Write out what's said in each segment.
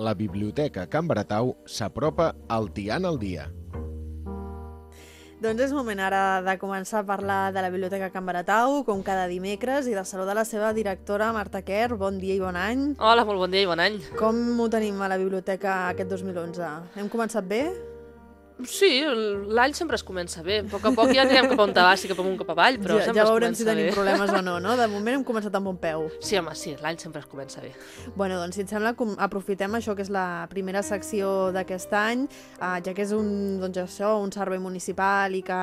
la Biblioteca Can Baratau s'apropa al Tian al dia. Doncs és moment ara de començar a parlar de la Biblioteca Can Baratau, com cada dimecres, i de saludar la seva directora, Marta Kerr. Bon dia i bon any. Hola, molt bon dia i bon any. Com ho tenim a la biblioteca aquest 2011? Hem començat bé? Sí, l'any sempre es comença bé. A poc a poc ja anirem cap on va, sí, cap amunt, cap avall, però ja, sempre ja veurem si tenim bé. problemes o no, no? De moment hem començat amb bon peu. Sí, home, sí, l'any sempre es comença bé. Bueno, doncs si et sembla, com- aprofitem això que és la primera secció d'aquest any, eh, ja que és un, doncs això, un servei municipal i que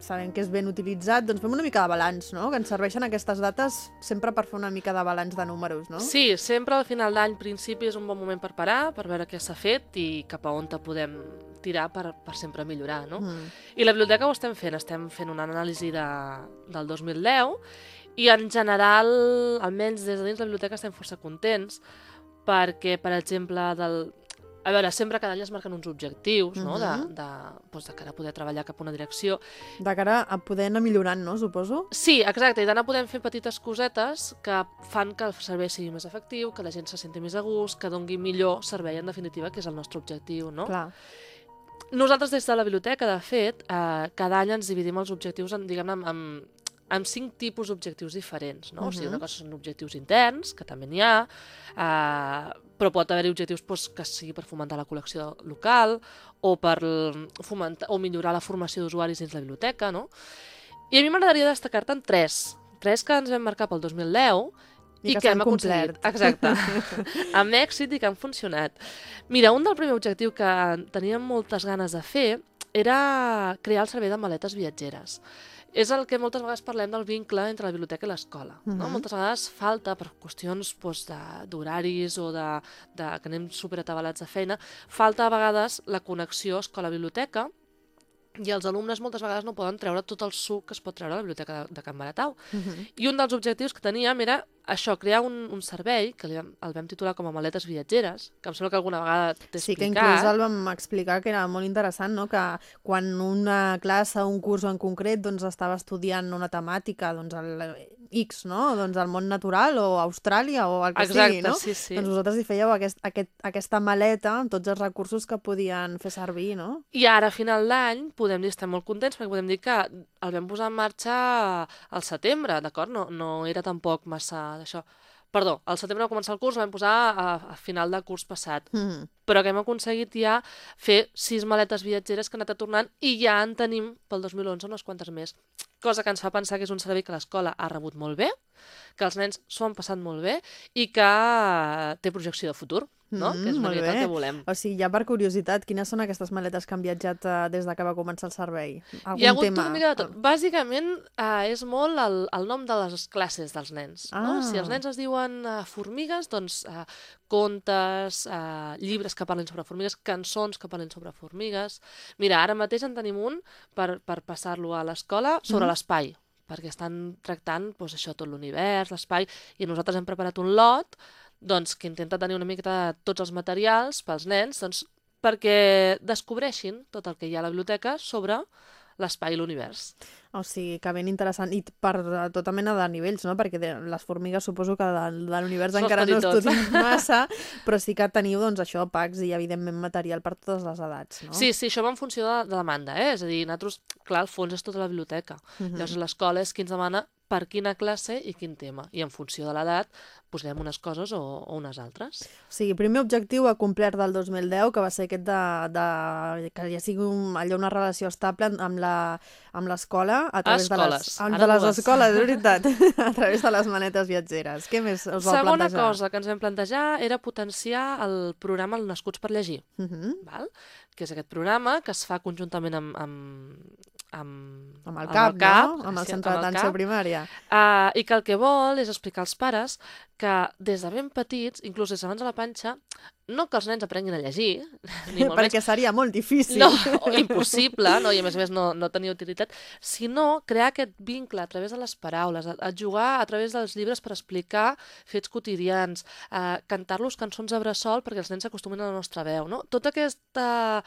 sabem que és ben utilitzat, doncs fem una mica de balanç, no? Que ens serveixen aquestes dates sempre per fer una mica de balanç de números, no? Sí, sempre al final d'any, principi, és un bon moment per parar, per veure què s'ha fet i cap a on te podem tirar per, per sempre millorar, no? Mm. I la biblioteca ho estem fent, estem fent una anàlisi de, del 2010 i en general, almenys des de dins la biblioteca estem força contents perquè, per exemple, del... A veure, sempre cada any es marquen uns objectius, no?, de, Mhm. de, doncs, de cara a poder treballar cap a una direcció. De cara a poder anar millorant, no? Suposo. Sí, exacte, i d'anar podem fer petites cosetes que fan que el servei sigui més efectiu, que la gent se senti més a gust, que dongui millor servei, en definitiva, que és el nostre objectiu, no? Clar. Nosaltres des de la biblioteca, de fet, eh, cada any ens dividim els objectius en, diguem en, en, en cinc tipus d'objectius diferents, no? O sigui, una cosa són objectius interns, que també n'hi ha, eh, però pot haver-hi objectius doncs, que sigui per fomentar la col·lecció local o per fomentar, o millorar la formació d'usuaris dins la biblioteca, no? I a mi m'agradaria destacar-te'n tres. Tres que ens vam marcar pel 2010 I que que s'han hem complert. Exacte. amb èxit i que han funcionat. Mira, un del primer objectiu que teníem moltes ganes de fer era crear el servei de maletes viatgeres. És el que moltes vegades parlem del vincle entre la biblioteca i l'escola. no? Mhm. Moltes vegades falta, per qüestions doncs, de- d'horaris o de, de, que anem superatabalats de feina, falta a vegades la connexió escola-biblioteca i els alumnes moltes vegades no poden treure tot el suc que es pot treure a la biblioteca de, de Can Baratau. Uh -huh. I un dels objectius que teníem era això, crear un, un servei, que li vam, el vam titular com a maletes viatgeres, que em sembla que alguna vegada t'he Sí, que explicat. inclús el vam explicar que era molt interessant, no? que quan una classe, un curs en concret, doncs estava estudiant una temàtica, doncs el X, no? Doncs el món natural o Austràlia o el que Exacte, sigui, no? sí, sí. Doncs vosaltres hi fèieu aquest, aquest, aquesta maleta amb tots els recursos que podien fer servir, no? I ara, a final d'any, podem dir, estem molt contents, perquè podem dir que el vam posar en marxa al setembre, d'acord? No, no era tampoc massa d'això. Perdó, al setembre va començar el curs, vam posar a, a final del curs passat. Mm. Però que hem aconseguit ja fer sis maletes viatgeres que han anat tornant i ja en tenim pel 2011 unes quantes més. Cosa que ens fa pensar que és un servei que l'escola ha rebut molt bé, que els nens s'ho han passat molt bé i que té projecció de futur, no? Mm, que és una mica el que volem. O sigui, ja per curiositat, quines són aquestes maletes que han viatjat eh, des de que va començar el servei? Algun Hi ha hagut tema? una mica de tot. Bàsicament eh, és molt el, el nom de les classes dels nens. No? Ah. Si els nens es diuen eh, formigues, doncs eh, contes, eh, llibres que parlin sobre formigues, cançons que parlin sobre formigues. Mira, ara mateix en tenim un per, per passar-lo a l'escola sobre Mhm. l'espai perquè estan tractant doncs, això tot l'univers, l'espai, i nosaltres hem preparat un lot doncs, que intenta tenir una de tots els materials pels nens doncs, perquè descobreixin tot el que hi ha a la biblioteca sobre l'espai i l'univers. O sigui, que ben interessant. I per eh, tota mena de nivells, no? Perquè de, les formigues suposo que de, de l'univers encara no estudiem massa, però sí que teniu, doncs, això, packs i, evidentment, material per totes les edats, no? Sí, sí, això va en funció de, de demanda, eh? És a dir, nosaltres, clar, al fons és tota la biblioteca. Mhm. Llavors l'escola és qui ens demana per quina classe i quin tema. I en funció de l'edat posem unes coses o, o unes altres. Sigui, primer objectiu a complert del 2010, que va ser aquest de, de que ja sigui un, allò una relació estable amb la- amb l'escola a través de les, Escoles, amb de les dues. escoles, és veritat, a través de les manetes viatgeres. Què més us vau Segona plantejar? cosa que ens vam plantejar era potenciar el programa El Nascuts per Llegir, Uh -huh. val? que és aquest programa que es fa conjuntament amb, amb, amb, Amb el amb CAP, no? Amb el sí, centre amb el d'atenció CAP. primària. Uh, I que el que vol és explicar als pares que des de ben petits, inclús des d'abans de la panxa, no que els nens aprenguin a llegir, ni molt menys, Perquè seria molt difícil. no, impossible, no? i a més a més no, no tenia utilitat, sinó crear aquest vincle a través de les paraules, a, a jugar a través dels llibres per explicar fets quotidians, a cantar-los cançons a bressol perquè els nens s'acostumin a la nostra veu. No? Tota aquesta,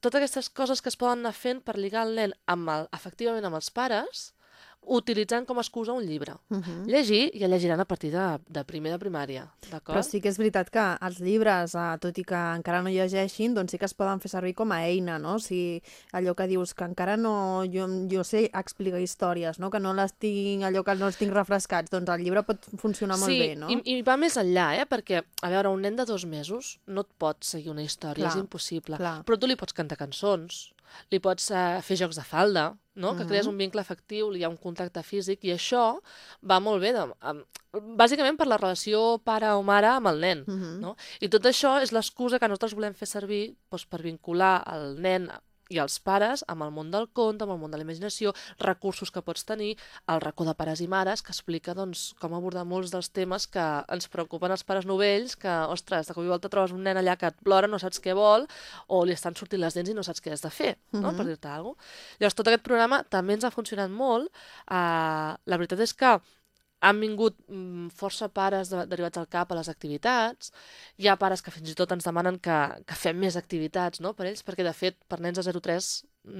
totes aquestes coses que es poden anar fent per lligar el nen amb el, efectivament amb els pares, utilitzant com a excusa un llibre. Uh -huh. Llegir ja llegiran a partir de, de primer de primària, d'acord? Però sí que és veritat que els llibres, eh, tot i que encara no llegeixin, doncs sí que es poden fer servir com a eina, no? Si allò que dius que encara no... Jo, jo sé explicar històries, no? Que no les tinc, allò que no els tinc refrescats, doncs el llibre pot funcionar molt sí, bé, no? i, i va més enllà, eh? Perquè, a veure, un nen de dos mesos no et pot seguir una història, Clar, és impossible. clar. Però tu li pots cantar cançons, li pots uh, fer jocs de falda, no? Que Mhm. crees un vincle afectiu, hi ha un contacte físic, i això va molt bé, de, amb, bàsicament per la relació pare o mare amb el nen. Mhm. no? I tot això és l'excusa que nosaltres volem fer servir doncs, per vincular el nen i els pares amb el món del conte, amb el món de la imaginació, recursos que pots tenir, el racó de pares i mares, que explica doncs, com abordar molts dels temes que ens preocupen els pares novells, que, ostres, de cop i volta trobes un nen allà que et plora, no saps què vol, o li estan sortint les dents i no saps què has de fer, no? Mhm. per dir-te alguna cosa. Llavors, tot aquest programa també ens ha funcionat molt. Uh, la veritat és que han vingut mm, força pares de, derivats al CAP a les activitats. Hi ha pares que fins i tot ens demanen que, que fem més activitats no, per ells, perquè de fet per nens de 0-3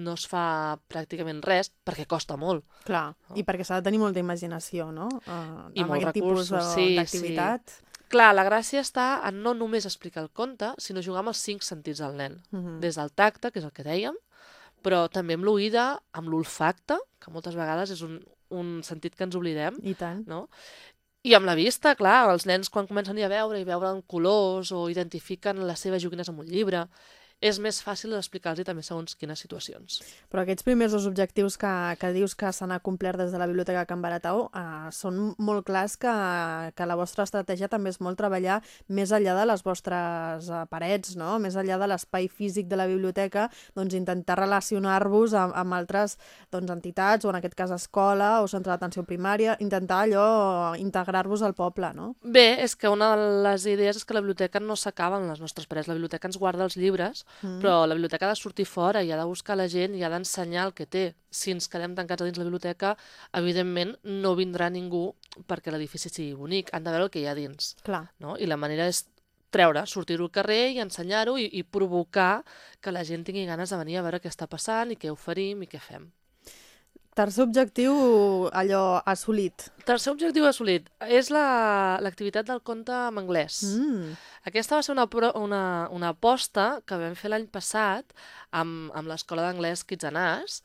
no es fa pràcticament res perquè costa molt. Clar, i perquè s'ha de tenir molta imaginació, no? Uh, I amb molts aquest tipus de- recursos, sí, d'activitat. Clar, la gràcia està en no només explicar el conte, sinó jugar amb els cinc sentits del nen. Mhm. Des del tacte, que és el que dèiem, però també amb l'oïda, amb l'olfacte, que moltes vegades és un, un sentit que ens oblidem, I tant. no? I amb la vista, clar, els nens quan comencen a veure i veure colors o identifiquen les seves joguines amb un llibre, és més fàcil d'explicar-los també segons quines situacions. Però aquests primers dos objectius que, que dius que s'han acomplert des de la Biblioteca Can Baratau uh, són molt clars que, que la vostra estratègia també és molt treballar més enllà de les vostres uh, parets, no? més enllà de l'espai físic de la biblioteca, doncs intentar relacionar-vos amb, amb altres doncs, entitats, o en aquest cas escola o centre d'atenció primària, intentar allò integrar-vos al poble, no? Bé, és que una de les idees és que la biblioteca no s'acaba en les nostres parets. La biblioteca ens guarda els llibres, Mm. però la biblioteca ha de sortir fora i ha de buscar la gent i ha d'ensenyar el que té. Si ens quedem tancats dins la biblioteca, evidentment no vindrà ningú perquè l'edifici sigui bonic. Han de veure el que hi ha dins. Clar. No? I la manera és treure, sortir-ho al carrer i ensenyar-ho i, i provocar que la gent tingui ganes de venir a veure què està passant i què oferim i què fem. Tercer objectiu, allò assolit. Tercer objectiu assolit és la- l'activitat del conte en anglès. Mm. Aquesta va ser una, una, una aposta que vam fer l'any passat amb, amb l'escola d'anglès Us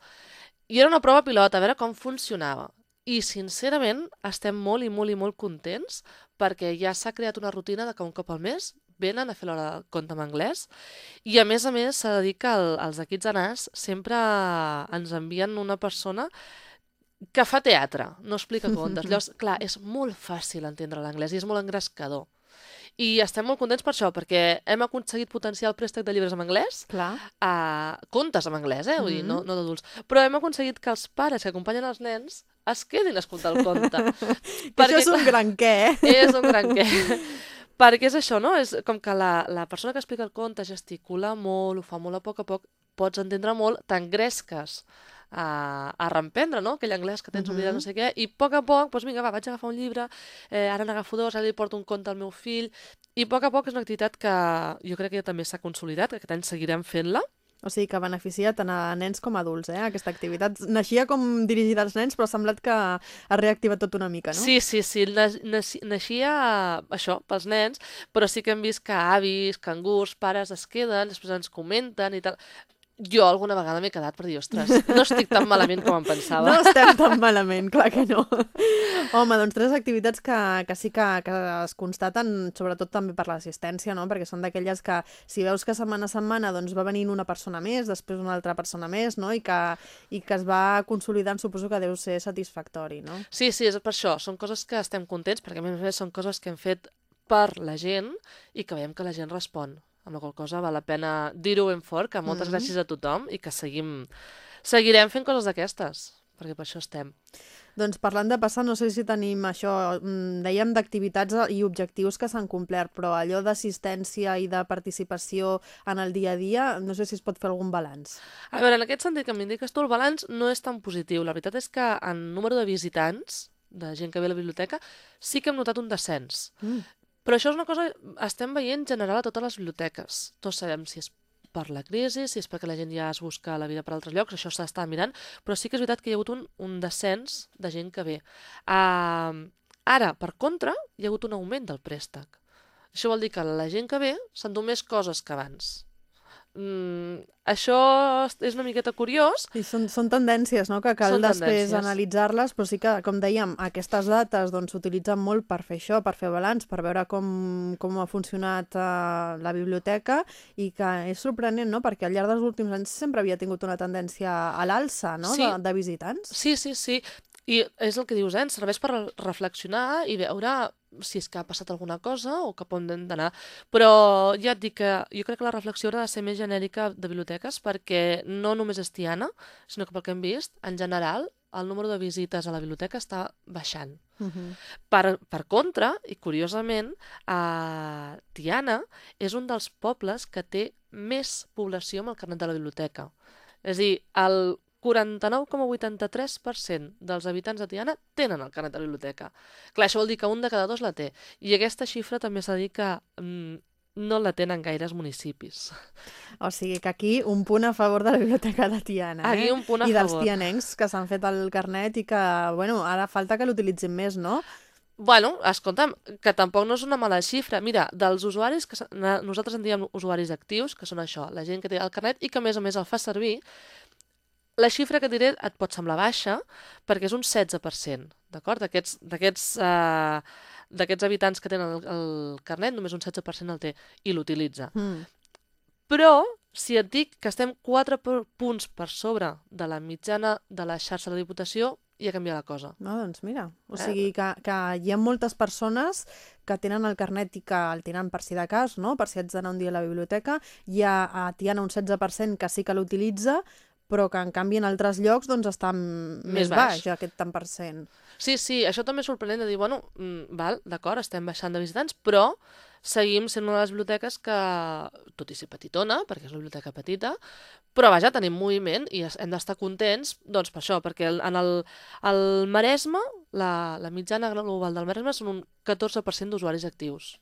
i era una prova pilot, a veure com funcionava. I, sincerament, estem molt i molt i molt contents perquè ja s'ha creat una rutina de que un cop al mes venen a fer l'hora del conte en anglès i, a més a més, s'ha de dir que el, els and Us sempre ens envien una persona que fa teatre, no explica contes. Llavors, clar, és molt fàcil entendre l'anglès i és molt engrescador. I estem molt contents per això, perquè hem aconseguit potenciar el préstec de llibres en anglès Clar. a contes en anglès, eh? Vull dir, no, Mhm. no d'adults. Però hem aconseguit que els pares que acompanyen els nens es quedin a escoltar el conte. Que això és un gran què, eh? és un gran què. Perquè és això, no? És com que la, la persona que explica el conte gesticula molt, ho fa molt a poc a poc, pots entendre molt, t'engresques a, a reemprendre, no? Aquell anglès que tens Mhm. oblidat, no sé què, i a poc a poc, doncs vinga, va, vaig agafar un llibre, eh, ara n'agafo dos, ara li porto un conte al meu fill, i a poc a poc és una activitat que jo crec que ja també s'ha consolidat, que aquest any seguirem fent-la, O sigui que beneficia tant a nens com a adults, eh, aquesta activitat. Naixia com dirigida als nens, però ha semblat que ha reactivat tot una mica, no? Sí, sí, sí, naix- naix- naixia això, pels nens, però sí que hem vist que avis, cangurs, pares es queden, després ens comenten i tal. Jo alguna vegada m'he quedat per dir, ostres, no estic tan malament com em pensava. No estem tan malament, clar que no. Home, doncs tres activitats que, que sí que, que es constaten, sobretot també per l'assistència, no? perquè són d'aquelles que si veus que setmana a setmana doncs, va venint una persona més, després una altra persona més, no? I, que, i que es va consolidant, suposo que deu ser satisfactori, no? Sí, sí, és per això. Són coses que estem contents, perquè a més a més són coses que hem fet per la gent i que veiem que la gent respon. Amb la qual cosa val la pena dir-ho ben fort, que moltes Mhm. gràcies a tothom i que seguim, seguirem fent coses d'aquestes, perquè per això estem. Doncs parlant de passar, no sé si tenim això, mm, dèiem d'activitats i objectius que s'han complert, però allò d'assistència i de participació en el dia a dia, no sé si es pot fer algun balanç. A veure, en aquest sentit que m'indiques tu, el balanç no és tan positiu. La veritat és que en número de visitants, de gent que ve a la biblioteca, sí que hem notat un descens. Mm. Però això és una cosa que estem veient general a totes les biblioteques. Tots sabem si és per la crisi, si és perquè la gent ja es busca la vida per altres llocs, això s'està mirant, però sí que és veritat que hi ha hagut un, un descens de gent que ve. Uh, ara, per contra, hi ha hagut un augment del préstec. Això vol dir que la gent que ve s'endú més coses que abans. Mm, això és una miqueta curiós. I són, són tendències, no?, que cal Són després analitzar-les, però sí que, com dèiem, aquestes dates doncs, s'utilitzen molt per fer això, per fer balanç, per veure com, com ha funcionat uh, la biblioteca i que és sorprenent, no?, perquè al llarg dels últims anys sempre havia tingut una tendència a l'alça, no?, Sí. de, de visitants. Sí, sí, sí. I és el que dius, eh? ens serveix per reflexionar i veure si és que ha passat alguna cosa o cap on hem d'anar. Però ja et dic que jo crec que la reflexió haurà de ser més genèrica de biblioteques perquè no només és Tiana, sinó que pel que hem vist, en general, el número de visites a la biblioteca està baixant. Uh -huh. Per, per contra, i curiosament, a Tiana és un dels pobles que té més població amb el carnet de la biblioteca. És a dir, el 49,83% dels habitants de Tiana tenen el carnet de biblioteca. Clar, això vol dir que un de cada dos la té. I aquesta xifra també s'ha dir que mm, no la tenen gaires municipis. O sigui que aquí un punt a favor de la biblioteca de Tiana, eh? Aquí un punt a I dels favor. tianencs que s'han fet el carnet i que, bueno, ara falta que l'utilitzin més, no? Bueno, escolta'm, que tampoc no és una mala xifra. Mira, dels usuaris, que nosaltres en diem usuaris actius, que són això, la gent que té el carnet i que a més a més el fa servir, la xifra que diré et pot semblar baixa perquè és un 16%, d'acord? D'aquests eh, d'aquests habitants que tenen el, el carnet, només un 16% el té i l'utilitza. Mm. Però, si et dic que estem 4 punts per sobre de la mitjana de la xarxa de la Diputació, ja canvia la cosa. No, doncs mira, o Eh? sigui que, que hi ha moltes persones que tenen el carnet i que el tenen per si de cas, no? per si haig d'anar un dia a la biblioteca. Hi ha a Tiana un 16% que sí que l'utilitza, però que en canvi en altres llocs doncs està més, Més baix, baix. aquest tant per cent. Sí, sí, això també és sorprenent de dir, bueno, mm, val, d'acord, estem baixant de visitants, però seguim sent una de les biblioteques que, tot i ser petitona, perquè és una biblioteca petita, però vaja, tenim moviment i hem d'estar contents, doncs per això, perquè en el, el Maresme, la, la mitjana global del Maresme són un 14% d'usuaris actius.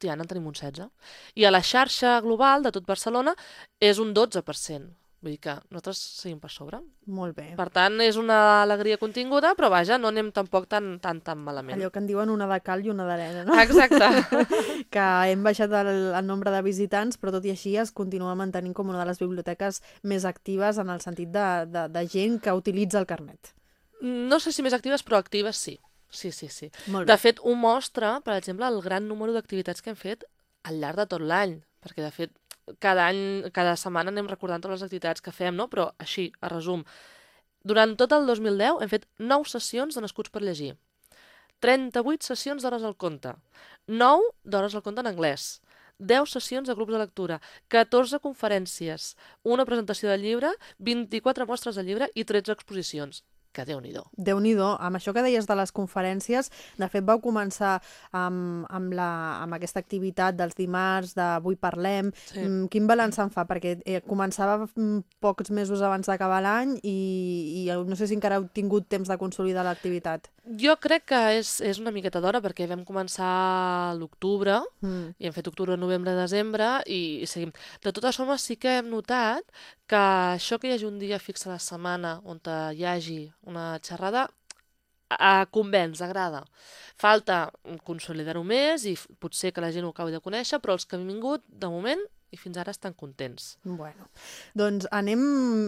Tiana en tenim un 16. I a la xarxa global de tot Barcelona és un 12%. Vull dir que nosaltres seguim per sobre. Molt bé. Per tant, és una alegria continguda, però vaja, no anem tampoc tan, tan, tan malament. Allò que en diuen una de cal i una d'arena, no? Exacte. que hem baixat el, el nombre de visitants, però tot i així es continua mantenint com una de les biblioteques més actives en el sentit de, de, de gent que utilitza el carnet. No sé si més actives, però actives sí. Sí, sí, sí. Molt De fet, ho mostra, per exemple, el gran número d'activitats que hem fet al llarg de tot l'any, perquè de fet cada any, cada setmana anem recordant totes les activitats que fem, no? Però així, a resum, durant tot el 2010 hem fet 9 sessions de Nascuts per llegir, 38 sessions d'hores al conte, 9 d'hores al conte en anglès, 10 sessions de grups de lectura, 14 conferències, una presentació de llibre, 24 mostres de llibre i 13 exposicions. Que déu-n'hi-do. déu nhi amb això que deies de les conferències, de fet vau començar amb, amb, la, amb aquesta activitat dels dimarts d'Avui parlem. Sí. Mm, Quin balanç en fa? Perquè eh, començava mm, pocs mesos abans d'acabar l'any i, i no sé si encara heu tingut temps de consolidar l'activitat. Jo crec que és, és una miqueta d'hora perquè vam començar a l'octubre Mm. i hem fet octubre, novembre, desembre i, i seguim. De totes formes, sí que hem notat que això que hi hagi un dia fix a la setmana on hi hagi una xerrada a, convenç, agrada. Falta consolidar-ho més i potser que la gent ho acabi de conèixer, però els que han vingut, de moment, i fins ara estan contents. Bueno, doncs anem,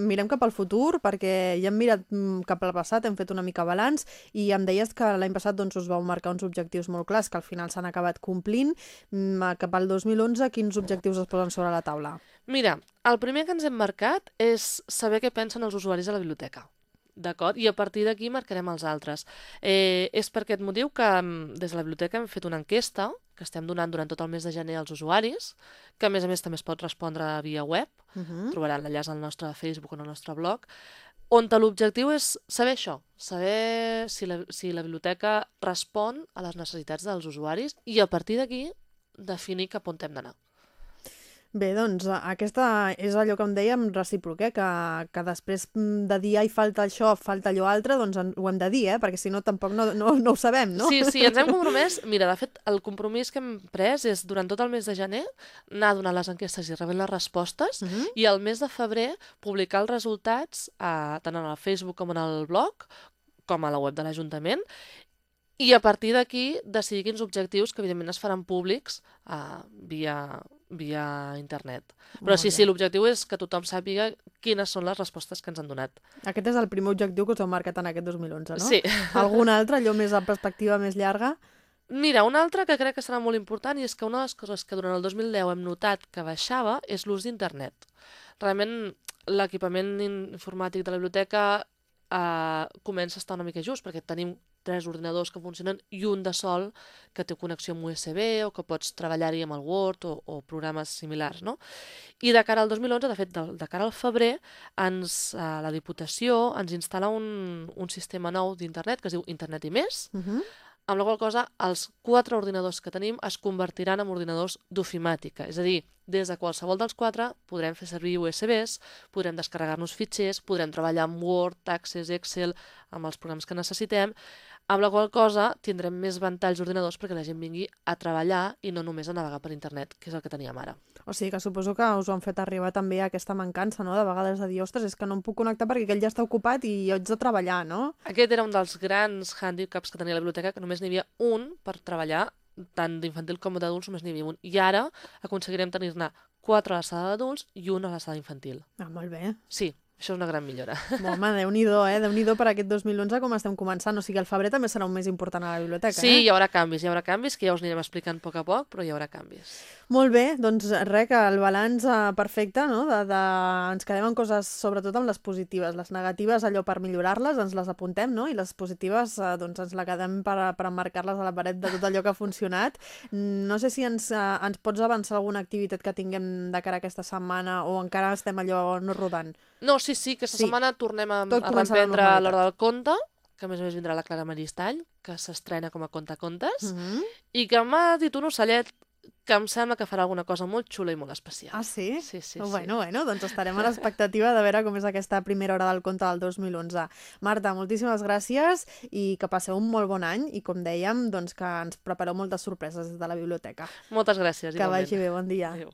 mirem cap al futur, perquè ja hem mirat mm, cap al passat, hem fet una mica balanç, i em deies que l'any passat doncs, us vau marcar uns objectius molt clars, que al final s'han acabat complint. Mm, Cap al 2011, quins objectius es posen sobre la taula? Mira, el primer que ens hem marcat és saber què pensen els usuaris a la biblioteca. D'acord? I a partir d'aquí marcarem els altres. Eh, és per aquest motiu que mm, des de la biblioteca hem fet una enquesta que estem donant durant tot el mes de gener als usuaris, que a més a més també es pot respondre via web, Uh -huh. trobaran l'enllaç al nostre Facebook o al nostre blog, on l'objectiu és saber això, saber si la, si la biblioteca respon a les necessitats dels usuaris i a partir d'aquí definir cap on hem d'anar. Bé, doncs aquesta és allò que em dèiem recíproc, eh? que, que després mm, de dir ai, falta això, falta allò altre, doncs en- ho hem de dir, eh? perquè si no tampoc no, no, no ho sabem, no? Sí, sí, ens hem compromès. Mira, de fet, el compromís que hem pres és durant tot el mes de gener anar donant les enquestes i rebent les respostes Mhm. i al mes de febrer publicar els resultats eh, tant en el Facebook com en el blog com a la web de l'Ajuntament i a partir d'aquí decidir quins objectius que evidentment es faran públics eh, via, via internet. Però Molt sí, bé. sí, l'objectiu és que tothom sàpiga quines són les respostes que ens han donat. Aquest és el primer objectiu que us heu marcat en aquest 2011, no? Sí. Algun altre, allò més a perspectiva més llarga? Mira, una altra que crec que serà molt important i és que una de les coses que durant el 2010 hem notat que baixava és l'ús d'internet. Realment l'equipament informàtic de la biblioteca eh, comença a estar una mica just perquè tenim tres ordinadors que funcionen i un de sol que té connexió amb USB o que pots treballar-hi amb el Word o, o programes similars, no? I de cara al 2011, de fet, de, de cara al febrer, ens, eh, la Diputació ens instal·la un, un sistema nou d'internet que es diu Internet i més, Uh -huh. amb la qual cosa els quatre ordinadors que tenim es convertiran en ordinadors d'ofimàtica. És a dir, des de qualsevol dels quatre podrem fer servir USBs, podrem descarregar-nos fitxers, podrem treballar amb Word, Access, Excel, amb els programes que necessitem, amb la qual cosa tindrem més ventalls d'ordinadors perquè la gent vingui a treballar i no només a navegar per internet, que és el que teníem ara. O sigui que suposo que us ho han fet arribar també aquesta mancança, no?, de vegades de dir, ostres, és que no em puc connectar perquè aquell ja està ocupat i jo haig de treballar, no? Aquest era un dels grans hàndicaps que tenia la biblioteca, que només n'hi havia un per treballar, tant d'infantil com d'adults només n'hi havia un. I ara aconseguirem tenir-ne quatre a la sala d'adults i una a la sala infantil. Ah, molt bé. Sí, això és una gran millora. Bon, home, Déu-n'hi-do, eh? Déu-n'hi-do per aquest 2011 com estem començant. O sigui, el febrer també serà un mes important a la biblioteca, Sí, eh? hi haurà canvis, hi haurà canvis, que ja us anirem explicant a poc a poc, però hi haurà canvis. Molt bé, doncs res, que el balanç eh, perfecte, no? De, de... Ens quedem en coses, sobretot amb les positives. Les negatives, allò per millorar-les, ens les apuntem, no? I les positives, eh, doncs ens la quedem per, per emmarcar-les a la paret de tot allò que ha funcionat. No sé si ens, eh, ens pots avançar alguna activitat que tinguem de cara a aquesta setmana o encara estem allò no rodant. No, sí, sí, aquesta Sí. setmana tornem a, Tot a reprendre l'hora del conte, que a més a més vindrà la Clara Maristall, que s'estrena com a contacontes, Mm -hmm. i que m'ha dit un ocellet que em sembla que farà alguna cosa molt xula i molt especial. Ah, sí? Sí, sí, sí. Bueno, bueno, doncs estarem a l'expectativa de veure com és aquesta primera hora del conte del 2011. Marta, moltíssimes gràcies i que passeu un molt bon any i, com dèiem, doncs que ens prepareu moltes sorpreses des de la biblioteca. Moltes gràcies, Que igualment. vagi bé, bon dia. Adéu.